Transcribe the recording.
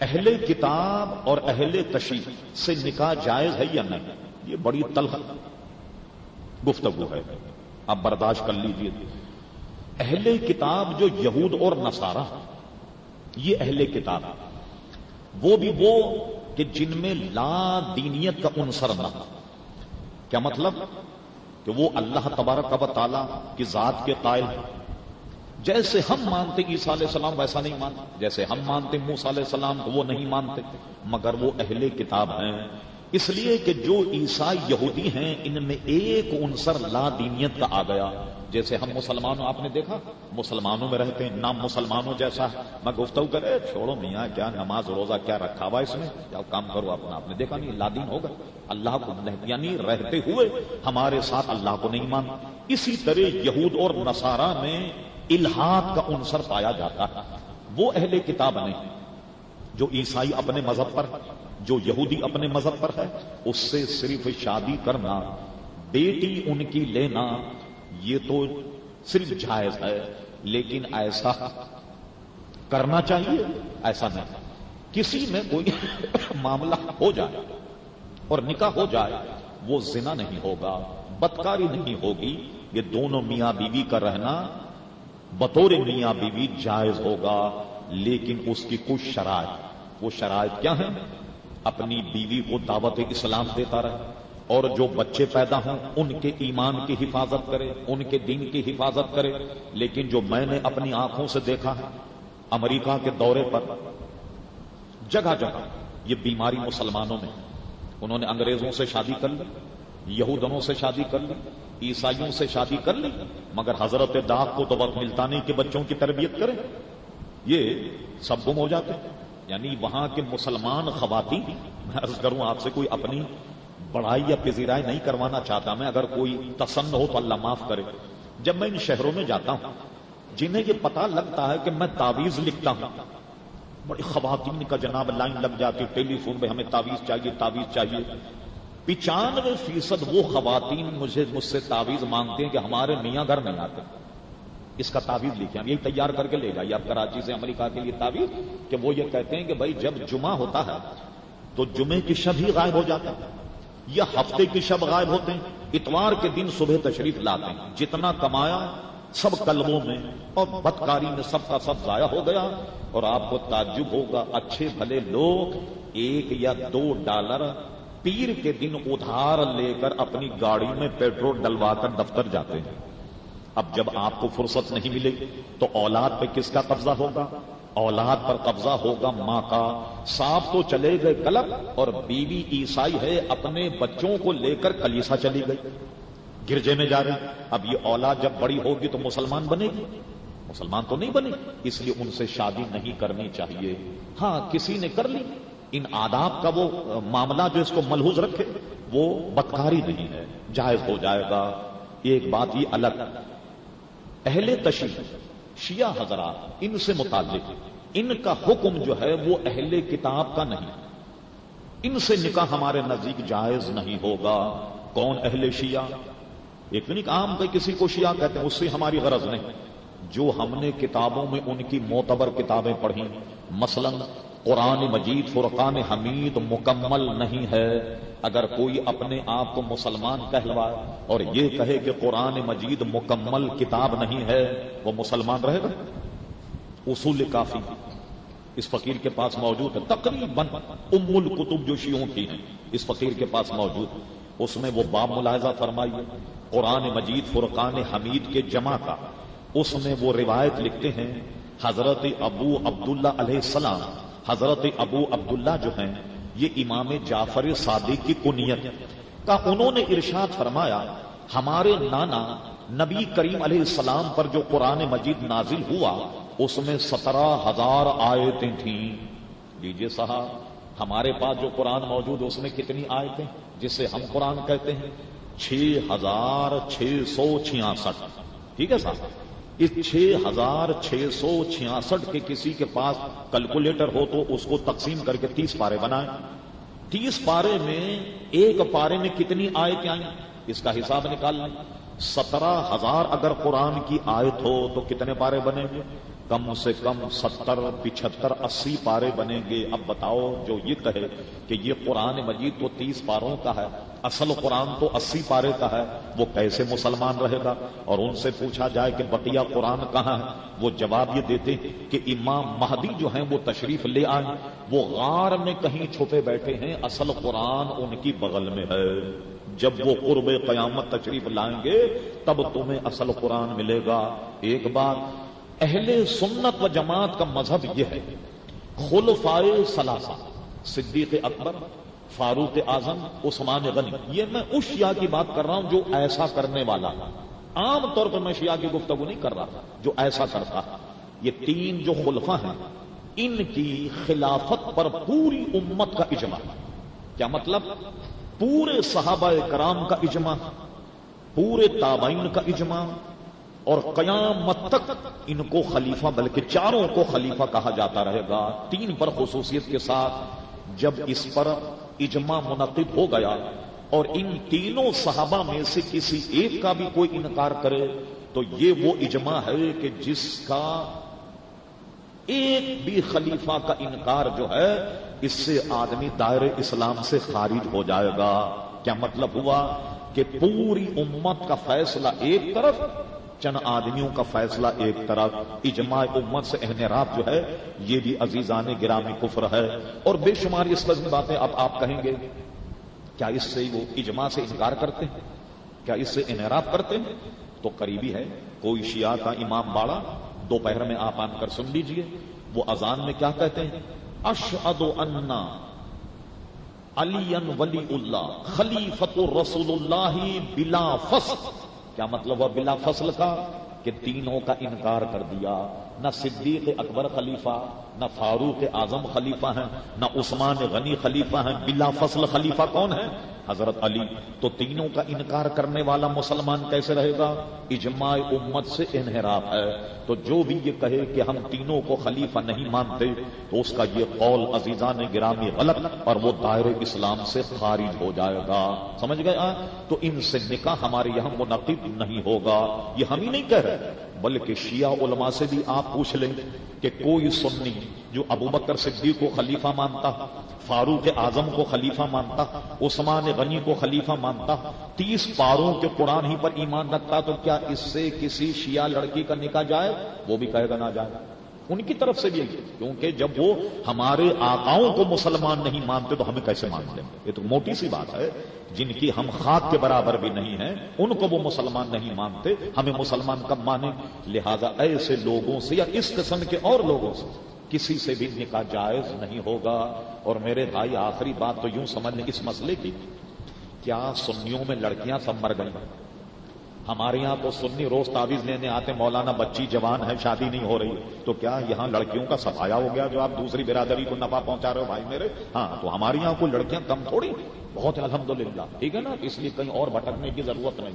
اہل کتاب اور اہل تشریح سے نکاح جائز ہے یا نہیں؟ یہ بڑی تلخ گفتگو ہے۔ آپ برداشت کر لیجیے اہل کتاب جو یہود اور نصارہ، یہ اہل کتاب، وہ بھی وہ کہ جن میں لا دینیت کا عنصر نہ کیا مطلب؟ کہ وہ اللہ تبارک و تعالی کی ذات کے قائل جیسے ہم مانتے عیسیٰ علیہ السلام ویسا نہیں مانتے۔ جیسے ہم مانتے موسیٰ علیہ السلام کو وہ نہیں مانتے، مگر وہ اہل کتاب ہیں۔ اس لیے کہ جو عیسائی یہودی ہیں، ان میں ایک عنصر لا دینیت کا آ گیا۔ جیسے ہم مسلمانوں، آپ نے دیکھا، مسلمانوں میں رہتے ہیں نام مسلمانوں جیسا میں گفتگو کرے چھوڑو میاں، کیا نماز روزہ کیا رکھا ہوا اس میں؟ کیا کام کرو اپنا آپ نے دیکھا نہیں، لا دین ہوگا۔ اللہ کو یعنی رہتے ہوئے ہمارے ساتھ اللہ کو نہیں مان اسی طرح یہود اور نصارہ میں الحاق کا عنصر پایا جاتا ہے۔ وہ اہل کتاب نہیں جو عیسائی اپنے مذہب پر، جو یہودی اپنے مذہب پر ہے، اس سے صرف شادی کرنا، بیٹی ان کی لینا، یہ تو صرف جائز ہے، لیکن ایسا کرنا چاہیے، ایسا نہیں۔ کسی میں کوئی معاملہ ہو جائے اور نکاح ہو جائے، وہ زنا نہیں ہوگا، بدکاری نہیں ہوگی، یہ دونوں میاں بیوی کا رہنا بطور میاں بیوی جائز ہوگا، لیکن اس کی کچھ شرائط۔ وہ شرائط کیا ہیں؟ اپنی بیوی کو دعوت اسلام دیتا رہے اور جو بچے پیدا ہوں، ان کے ایمان کی حفاظت کرے، ان کے دین کی حفاظت کرے۔ لیکن جو میں نے اپنی آنکھوں سے دیکھا ہے، امریکہ کے دورے پر، جگہ جگہ یہ بیماری مسلمانوں میں، انہوں نے انگریزوں سے شادی کر لی۔ یہودنوں سے شادی کر لی، عیسائیوں سے شادی کر لی، مگر حضرت داغ کو تو وقت ملتا نہیں کہ بچوں کی تربیت کرے یہ سب گم ہو جاتے یعنی وہاں کے مسلمان خواتین، میں عرض کروں آپ سے کوئی اپنی بڑائی یا پذیرائی نہیں کروانا چاہتا، میں اگر کوئی تسن ہو تو اللہ معاف کرے۔ جب میں ان شہروں میں جاتا ہوں، جنہیں یہ پتا لگتا ہے کہ میں تعویذ لکھتا ہوں، بڑی خواتین کا جناب لائن لگ جاتی ٹیلی فون پہ ہمیں تعویذ چاہیے تعویذ چاہیے۔ پچانوے فیصد وہ خواتین مجھے مجھ سے تعویذ مانگتے ہیں کہ ہمارے میاں گھر نہیں آتے۔ اس کا تعویذ لکھے ہم یہی تیار کر کے لے جائیے آپ کراچی سے امریکہ کے لیے تعویذ کہ وہ یہ کہتے ہیں کہ بھائی جب جمعہ ہوتا ہے تو جمعے کی شب ہی غائب ہو جاتا ہے۔ یا ہفتے کی شب غائب ہوتے ہیں۔ اتوار کے دن صبح تشریف لاتے ہیں۔ جتنا کمایا سب کلبوں میں اور بدکاری میں سب کا سب ضائع ہو گیا اور آپ کو تعجب ہوگا۔ اچھے بھلے لوگ ایک یا دو ڈالر پیر کے دن ادھار لے کر اپنی گاڑی میں پیٹرول ڈلوا کر دفتر جاتے ہیں۔ اب جب آپ کو فرصت نہیں ملے تو اولاد پہ کس کا قبضہ ہوگا؟ اولاد پر قبضہ ہوگا ماں کا۔ صاحب تو چلے گئے کلب اور بیوی عیسائی ہے، اپنے بچوں کو لے کر کلیسا چلی گئی۔ گرجے میں جا رہی اب یہ اولاد جب بڑی ہوگی تو مسلمان بنے گی۔ مسلمان تو نہیں بنے، اس لیے ان سے شادی نہیں کرنی چاہیے۔ ہاں کسی نے کر لی۔ ان آداب کا وہ معاملہ جو اس کو ملحوظ رکھے، وہ بدکاری نہیں ہے۔ جائز ہو جائے گا۔ ایک بات یہ الگ۔ اہل تشریح شیعہ حضرات، ان سے متعلق، ان کا حکم جو ہے وہ اہل کتاب کا نہیں۔ ان سے نکاح ہمارے نزدیک جائز نہیں ہوگا۔ کون اہل شیعہ؟ ایک نہیں عام کہ کسی کو شیعہ کہتے ہیں، اس سے ہماری غرض نہیں۔ جو ہم نے کتابوں میں ان کی معتبر کتابیں پڑھی مثلا قرآن مجید فرقان حمید مکمل نہیں ہے۔ اگر کوئی اپنے آپ کو مسلمان کہلوائے اور یہ کہے کہ قرآن مجید مکمل کتاب نہیں ہے، وہ مسلمان رہے گا؟ اصول کافی۔ اس فقیر کے پاس موجود ہے۔ تقریباً ام القتب جو شیوں کی ہیں، اس فقیر کے پاس موجود۔ اس میں وہ باب ملاحظہ فرمائیے۔ قرآن مجید فرقان حمید کے جمع کا۔ اس میں وہ روایت لکھتے ہیں، حضرت ابو عبداللہ علیہ السلام۔ حضرت ابو عبداللہ جو ہیں، یہ امام جعفر صادق کی کنیت کا انہوں نے ارشاد فرمایا، ہمارے نانا نبی کریم علیہ السلام پر جو قرآن مجید نازل ہوا، اس میں سترہ ہزار آیتیں تھیں۔ لیجیے صاحب، ہمارے پاس جو قرآن موجود اس میں کتنی آیتیں؟ جسے ہم قرآن کہتے ہیں، چھ ہزار چھ سو چھیاسٹھ۔ ٹھیک ہے صاحب؟ اس چھ ہزار چھ سو چھیاسٹھ کے کسی کے پاس کیلکولیٹر ہو تو اس کو تقسیم کر کے تیس پارے بنائے تیس پارے میں ایک پارے میں کتنی آیت آئیں اس کا حساب نکال لیں۔ سترہ ہزار اگر قرآن کی آیت ہو تو کتنے پارے بنے گے؟ کم سے کم ستر، پچہتر، اسی پارے بنیں گے۔ اب بتاؤ جو یہ کہے کہ یہ قرآن مجید تو تیس پاروں کا ہے۔ اصل قرآن تو اسی پارے کا ہے، وہ کیسے مسلمان رہے گا؟ اور ان سے پوچھا جائے کہ بقیہ قرآن کہاں ہے؟ وہ جواب یہ دیتے کہ امام مہدی جو ہیں، وہ تشریف لے آئے وہ غار میں کہیں چھپے بیٹھے ہیں، اصل قرآن ان کی بغل میں ہے۔ جب وہ قرب قیامت تشریف لائیں گے، تب تمہیں اصل قرآن ملے گا۔ ایک بات، اہل سنت و جماعت کا مذہب یہ ہے، خلفائے سلاسا صدیق اکبر فاروق اعظم عثمان غنی۔ یہ میں اس شیعہ کی بات کر رہا ہوں جو ایسا کرنے والا۔ عام طور پر میں شیعہ کی گفتگو نہیں کر رہا، جو ایسا کرتا۔ یہ تین جو خلفا ہیں، ان کی خلافت پر پوری امت کا اجماع۔ کیا مطلب؟ پورے صحابہ کرام کا اجماع، پورے تابعین کا اجماع، اور قیامت تک ان کو خلیفہ، بلکہ چاروں کو خلیفہ کہا جاتا رہے گا۔ تین پر خصوصیت کے ساتھ، جب اس پر اجماع منعقد ہو گیا اور ان تینوں صحابہ میں سے کسی ایک کا بھی کوئی انکار کرے تو یہ وہ اجماع ہے کہ جس کا ایک بھی خلیفہ کا انکار جو ہے، اس سے آدمی دائر اسلام سے خارج ہو جائے گا۔ کیا مطلب ہوا کہ پوری امت کا فیصلہ ایک طرف چند آدمیوں کا فیصلہ ایک طرف اجماع امت سے احنراف جو ہے، یہ بھی عزیزان گرامی کفر ہے۔ اور بے شمار اس لذم باتیں اب آپ کہیں گے، کیا اس سے وہ اجماع سے انکار کرتے ہیں؟ کیا اس سے انحراف کرتے ہیں؟ تو قریبی ہے، کوئی شیعہ کا امام باڑا، دوپہر میں آپ آن کر سن لیجیے۔ وہ اذان میں کیا کہتے ہیں؟ اشد انا علی ولی اللہ خلیفت رسول اللہ بلا فصل۔ کیا مطلب ہوا بلا فصل کا کہ تینوں کا انکار کر دیا؟ نہ صدیق اکبر خلیفہ، نہ فاروق اعظم خلیفہ ہیں، نہ عثمان غنی خلیفہ ہیں، بلا فصل خلیفہ کون ہے؟ حضرت علی، تو تینوں کا انکار کرنے والا مسلمان کیسے رہے گا؟ اجماع امت سے انحراف ہے۔ تو جو بھی یہ کہے کہ ہم تینوں کو خلیفہ نہیں مانتے، تو اس کا یہ قول عزیزان گرامی غلط اور وہ دائر اسلام سے خارج ہو جائے گا۔ سمجھ گئے؟ تو ان سے نکاح ہمارے یہاں منعقد نہیں ہوگا۔ یہ ہم ہی نہیں کہہ رہے، بلکہ شیعہ علماء سے بھی آپ پوچھ لیں کہ کوئی سنی جو ابو بکر صدیق کو خلیفہ مانتا، فاروق اعظم کو خلیفہ مانتا، عثمان غنی کو خلیفہ مانتا، تیس پاروں کے قرآن ہی پر ایمان رکھتا، تو کیا اس سے کسی شیعہ لڑکی کا نکاح جائے؟ وہ بھی کہے گا نہ جائے۔ ان کی طرف سے بھی کیونکہ جب وہ ہمارے آقاؤں کو مسلمان نہیں مانتے، تو ہمیں کیسے مان لیں یہ تو موٹی سی بات ہے۔ جن کی ہم خاک کے برابر بھی نہیں ہیں، ان کو وہ مسلمان نہیں مانتے، ہمیں مسلمان کب مانے لہذا ایسے لوگوں سے یا اس قسم کے اور لوگوں سے کسی سے بھی نکاح جائز نہیں ہوگا۔ اور میرے بھائی، آخری بات تو یوں سمجھ لیں اس مسئلے کی۔ کیا سنیوں میں لڑکیاں سب مر گئی ہمارے یہاں تو سنی روز تعویذ لینے آتے، مولانا بچی جوان ہے، شادی نہیں ہو رہی۔ تو کیا یہاں لڑکیوں کا سفایا ہو گیا جو آپ دوسری برادری کو نفع پہنچا رہے ہو بھائی میرے؟ ہاں تو ہمارے یہاں کوئی لڑکیاں کم تھوڑی؟ بہت الحمد للہ ٹھیک ہے نا؟ اس لیے کہیں اور بھٹکنے کی ضرورت نہیں